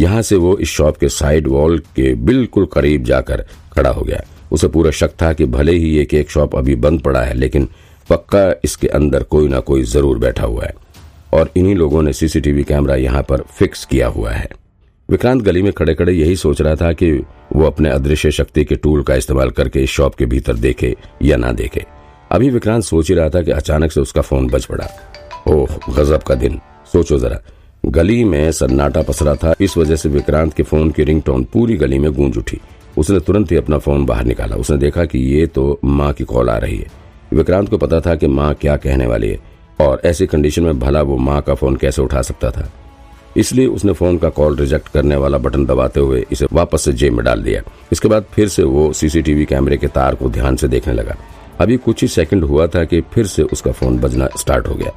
यहाँ से वो इस शॉप के साइड वॉल के बिल्कुल करीब जाकर खड़ा हो गया। उसे पूरा शक था कि भले ही ये केक शॉप अभी बंद पड़ा है, लेकिन पक्का इसके अंदर कोई ना कोई ज़रूर बैठा हुआ है। और इन्हीं लोगों ने सीसीटीवी कैमरा यहाँ पर फिक्स किया हुआ है। विक्रांत गली में खड़े खड़े यही सोच रहा था कि वो अपने अदृश्य शक्ति के टूल का इस्तेमाल करके इस शॉप के भीतर देखे या ना देखे। अभी विक्रांत सोच ही रहा था कि अचानक से उसका फ़ोन बज पड़ा। ओह, गजब का दिन। सोचो जरा गली में सन्नाटा पसरा था। इस वजह से विक्रांत के फ़ोन की रिंगटोन पूरी गली में गूंज उठी। उसने तुरंत ही अपना फ़ोन बाहर निकाला। उसने देखा कि ये तो माँ की कॉल आ रही है। विक्रांत को पता था कि माँ क्या कहने वाली है और ऐसी कंडीशन में भला वो माँ का फ़ोन कैसे उठा सकता था। इसलिए उसने फ़ोन का कॉल रिजेक्ट करने वाला बटन दबाते हुए इसे वापस से जेब में डाल दिया। इसके बाद फिर से वो सीसीटीवी कैमरे के तार को ध्यान से देखने लगा। अभी कुछ ही सेकंड हुआ था कि फिर से उसका फ़ोन बजना स्टार्ट हो गया।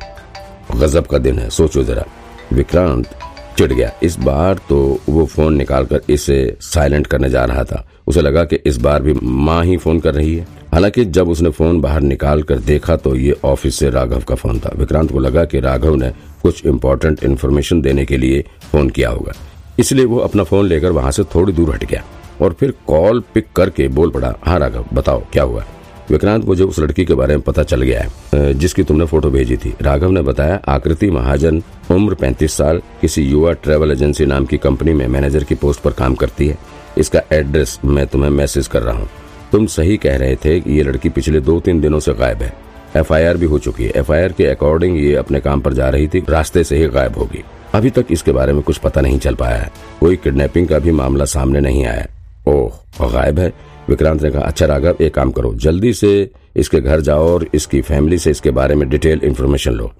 गजब का दिन है, सोचो जरा। विक्रांत चिढ़ गया। इस बार तो वो फ़ोन निकालकर इसे साइलेंट करने जा रहा था। उसे लगा कि इस बार भी माँ ही फ़ोन कर रही है। हालाँकि जब उसने फ़ोन बाहर निकाल कर देखा तो ये ऑफ़िस से राघव का फ़ोन था। विक्रांत को लगा कि राघव ने कुछ इम्पोर्टेंट इन्फॉर्मेशन देने के लिए फ़ोन किया होगा। इसलिए वो अपना फ़ोन लेकर वहाँ से थोड़ी दूर हट गया और फिर कॉल पिक करके बोल पड़ा हाँ राघव, बताओ, क्या हुआ? विक्रांत, मुझे उस लड़की के बारे में पता चल गया है जिसकी तुमने फ़ोटो भेजी थी। राघव ने बताया, आकृति महाजन, उम्र 35 साल, किसी युवा ट्रेवल एजेंसी नाम की कंपनी में मैनेजर की पोस्ट पर काम करती है। इसका एड्रेस मैं तुम्हें मैसेज कर रहा हूँ। तुम सही कह रहे थे कि ये लड़की पिछले दो तीन दिनों से गायब है। एफआईआर भी हो चुकी है। एफआईआर के अकॉर्डिंग ये अपने काम पर जा रही थी, रास्ते से ही गायब होगी। अभी तक इसके बारे में कुछ पता नहीं चल पाया है। कोई किडनैपिंग का भी मामला सामने नहीं आया। ओह गायब है? विक्रांत ने कहा अच्छा राघव, एक काम करो, जल्दी से इसके घर जाओ और इसकी फैमिली से इसके बारे में डिटेल इन्फॉर्मेशन लो।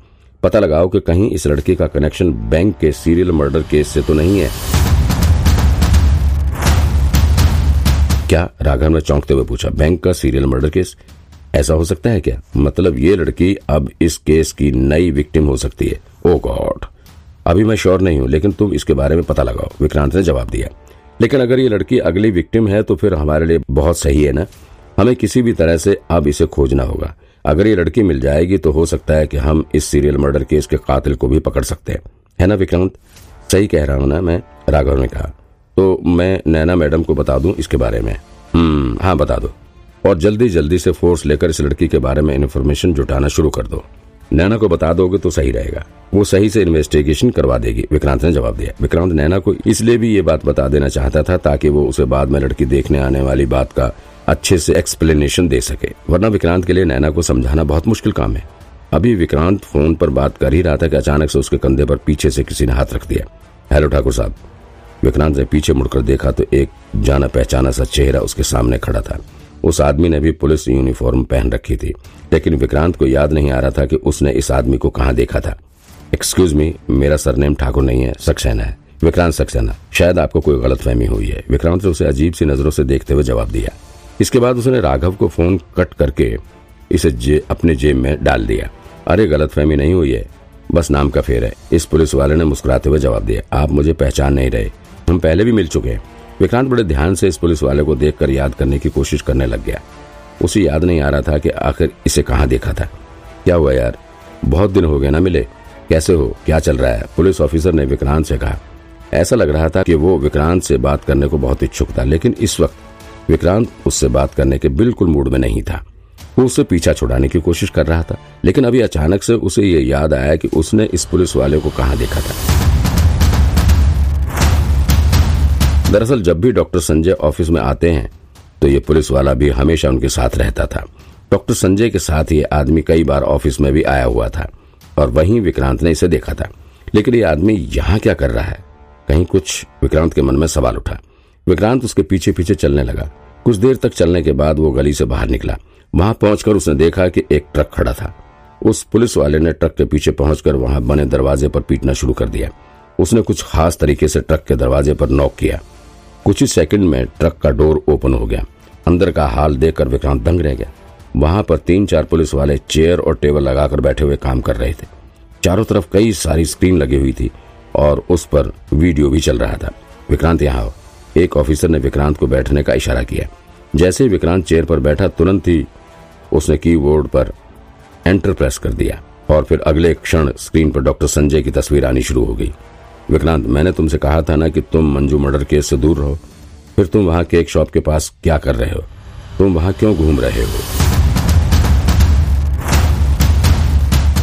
पता लगाओ कि कहीं इस लड़की का कनेक्शन बैंक के सीरियल मर्डर केस से तो नहीं है। क्या राघव ने चौंकते हुए पूछा बैंक का सीरियल मर्डर केस ऐसा हो सकता है क्या? मतलब ये लड़की अब इस केस की नई विक्टिम हो सकती है। ओ गॉड अभी मैं श्योर नहीं हूँ, लेकिन तुम इसके बारे में पता लगाओ। विक्रांत ने जवाब दिया लेकिन अगर ये लड़की अगली विक्टिम है तो फिर हमारे लिए बहुत सही है ना? हमें किसी भी तरह से अब इसे खोजना होगा। अगर ये लड़की मिल जाएगी तो हो सकता है कि हम इस सीरियल मर्डर केस के कातिल को भी पकड़ सकते हैं। है ना, विक्रांत? सही कह रहा हूँ ना मैं, राघव ने कहा। तो मैं नैना मैडम को बता दूँ इसके बारे में। हम्म हाँ बता दो। और जल्दी जल्दी से फोर्स लेकर इस लड़की के बारे में इन्फॉर्मेशन जुटाना शुरू कर दो। नैना को बता दोगे तो सही रहेगा। वो सही से इन्वेस्टिगेशन करवा देगी। विक्रांत ने जवाब दिया। विक्रांत, नैना को इसलिए भी ये बात बता देना चाहता था ताकि वो उसे बाद में लड़की देखने आने वाली बात का अच्छे से एक्सप्लेनेशन दे सके। वरना विक्रांत के लिए नैना को समझाना बहुत मुश्किल काम है। अभी विक्रांत फ़ोन पर बात कर ही रहा था कि अचानक से उसके कंधे पर पीछे से किसी ने हाथ रख दिया। हेलो ठाकुर साहब। विक्रांत ने पीछे मुड़कर देखा तो एक जाना पहचाना सा चेहरा उसके सामने खड़ा था। उस आदमी ने भी पुलिस यूनिफॉर्म पहन रखी थी। लेकिन विक्रांत को याद नहीं आ रहा था कि उसने इस आदमी को कहाँ देखा था। एक्सक्यूज मी मेरा सरनेम ठाकुर नहीं है सक्सेना है। विक्रांत सक्सेना शायद आपको कोई गलत फहमी हुई है। विक्रांत ने उसे अजीब सी नज़रों से देखते हुए जवाब दिया। इसके बाद उसने राघव को फ़ोन कट करके इसे जे, अपने जेब में डाल दिया। अरे गलत फहमी नहीं हुई है। बस नाम का फेर है। इस पुलिस वाले ने मुस्कुराते हुए जवाब दिया आप मुझे पहचान नहीं रहे। हम पहले भी मिल चुके हैं। विक्रांत बड़े ध्यान से इस पुलिस वाले को देखकर याद करने की कोशिश करने लग गया। उसे याद नहीं आ रहा था कि आखिर इसे कहाँ देखा था। क्या हुआ यार? बहुत दिन हो गए ना मिले। कैसे हो? क्या चल रहा है? पुलिस ऑफिसर ने विक्रांत से कहा। ऐसा लग रहा था कि वो विक्रांत से बात करने को बहुत इच्छुक था, लेकिन इस वक्त विक्रांत उससे बात करने के बिल्कुल मूड में नहीं था। वो उससे पीछा छुड़ाने की कोशिश कर रहा था, लेकिन अभी अचानक से उसे ये याद आया कि उसने इस पुलिस वाले को कहा देखा था। दरअसल जब भी डॉक्टर संजय ऑफ़िस में आते हैं तो ये पुलिस वाला भी हमेशा उनके साथ रहता था। डॉक्टर संजय के साथ ये आदमी कई बार ऑफ़िस में भी आया हुआ था, और वहीं विक्रांत ने इसे देखा था। लेकिन ये आदमी यहाँ क्या कर रहा है? कहीं कुछ विक्रांत के मन में सवाल उठा। विक्रांत उसके पीछे पीछे चलने लगा। कुछ देर तक चलने के बाद वो गली से बाहर निकला। वहाँ पहुंचकर उसने देखा कि एक ट्रक खड़ा था। उस पुलिस वाले ने ट्रक के पीछे पहुंचकर वहाँ बने दरवाजे पर पीटना शुरू कर दिया। उसने कुछ खास तरीके से ट्रक के दरवाजे पर नॉक किया। कुछ ही सेकंड में ट्रक का डोर ओपन हो गया। अंदर का हाल देखकर विक्रांत दंग रह गया। वहाँ पर तीन चार पुलिस वाले चेयर और टेबल लगाकर बैठे हुए काम कर रहे थे। चारों तरफ़ कई सारी स्क्रीन लगी हुई थी और उस पर वीडियो भी चल रहा था। विक्रांत, यहाँ एक ऑफिसर ने विक्रांत को बैठने का इशारा किया। जैसे ही विक्रांत चेयर पर बैठा, तुरंत ही उसने कीबोर्ड पर एंटर प्रेस कर दिया और फिर अगले क्षण स्क्रीन पर डॉक्टर संजय की तस्वीर आनी शुरू हो गई। विक्रांत, मैंने तुमसे कहा था ना कि तुम मंजू मर्डर केस से दूर रहो। फिर तुम वहाँ केक शॉप के पास क्या कर रहे हो? तुम वहाँ क्यों घूम रहे हो?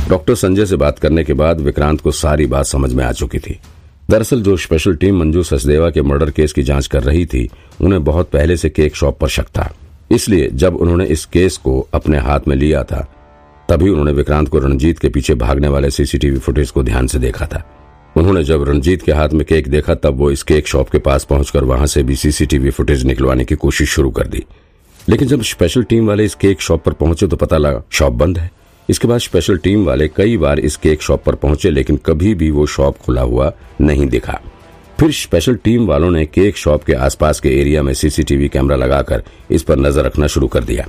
डॉक्टर संजय से बात करने के बाद विक्रांत को सारी बात समझ में आ चुकी थी। दरअसल जो स्पेशल टीम मंजू सचदेवा के मर्डर केस की जाँच कर रही थी, उन्हें बहुत पहले से केक शॉप पर शक था। इसलिए जब उन्होंने इस केस को अपने हाथ में लिया था, तभी उन्होंने विक्रांत को रणजीत के पीछे भागने वाले सीसीटीवी फुटेज को ध्यान से देखा था। उन्होंने जब रणजीत के हाथ में केक देखा, तब वो इस केक शॉप के पास पहुंचकर वहाँ से भी सीसीटीवी फुटेज निकलवाने की कोशिश शुरू कर दी। लेकिन जब स्पेशल टीम वाले इस केक शॉप पर पहुँचे तो पता लगा, शॉप बंद है। इसके बाद स्पेशल टीम वाले कई बार इस केक शॉप पर पहुँचे, लेकिन कभी भी वो शॉप खुला हुआ नहीं दिखा। फिर स्पेशल टीम वालों ने केक शॉप के आसपास के एरिया में सीसीटीवी कैमरा लगाकर इस पर नज़र रखना शुरू कर दिया।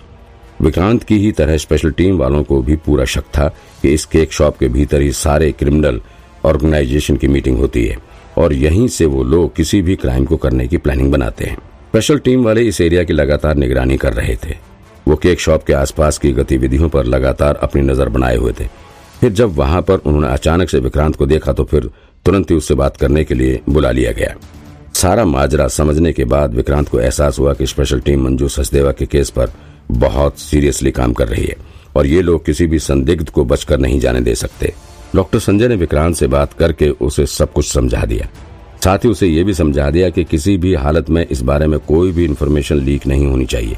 विक्रांत की ही तरह स्पेशल टीम वालों को भी पूरा शक था कि इस केक शॉप के भीतर ही सारे क्रिमिनल ऑर्गेनाइजेशन की मीटिंग होती है और यहीं से वो लोग किसी भी क्राइम को करने की प्लानिंग बनाते हैं। स्पेशल टीम वाले इस एरिया की लगातार निगरानी कर रहे थे। वो केक शॉप के आसपास की गतिविधियों पर लगातार अपनी नज़र बनाए हुए थे। फिर जब वहाँ पर उन्होंने अचानक से विक्रांत को देखा तो फिर तुरंत ही उससे बात करने के लिए बुला लिया गया। सारा माजरा समझने के बाद विक्रांत को एहसास हुआ कि स्पेशल टीम मंजू सचदेवा के केस पर बहुत सीरियसली काम कर रही है और ये लोग किसी भी संदिग्ध को बचकर नहीं जाने दे सकते। डॉक्टर संजय ने विक्रांत से बात करके उसे सब कुछ समझा दिया। साथ ही उसे ये भी समझा दिया कि किसी भी हालत में इस बारे में कोई भी इन्फॉर्मेशन लीक नहीं होनी चाहिए,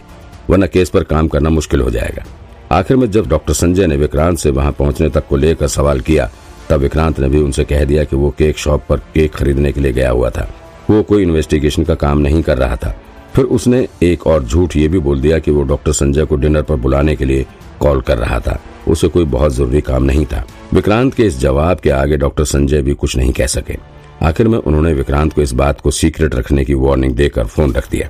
वरना केस पर काम करना मुश्किल हो जाएगा। आखिर में जब डॉक्टर संजय ने विक्रांत से वहाँ पहुँचने तक को लेकर सवाल किया, तब विक्रांत ने भी उनसे कह दिया कि वो केक शॉप पर केक खरीदने के लिए गया हुआ था। वो कोई इन्वेस्टिगेशन का काम नहीं कर रहा था। फिर उसने एक और झूठ ये भी बोल दिया कि वो डॉक्टर संजय को डिनर पर बुलाने के लिए कॉल कर रहा था। उसे कोई बहुत ज़रूरी काम नहीं था। विक्रांत के इस जवाब के आगे डॉक्टर संजय भी कुछ नहीं कह सके। आखिर में उन्होंने विक्रांत को इस बात को सीक्रेट रखने की वार्निंग देकर फ़ोन रख दिया।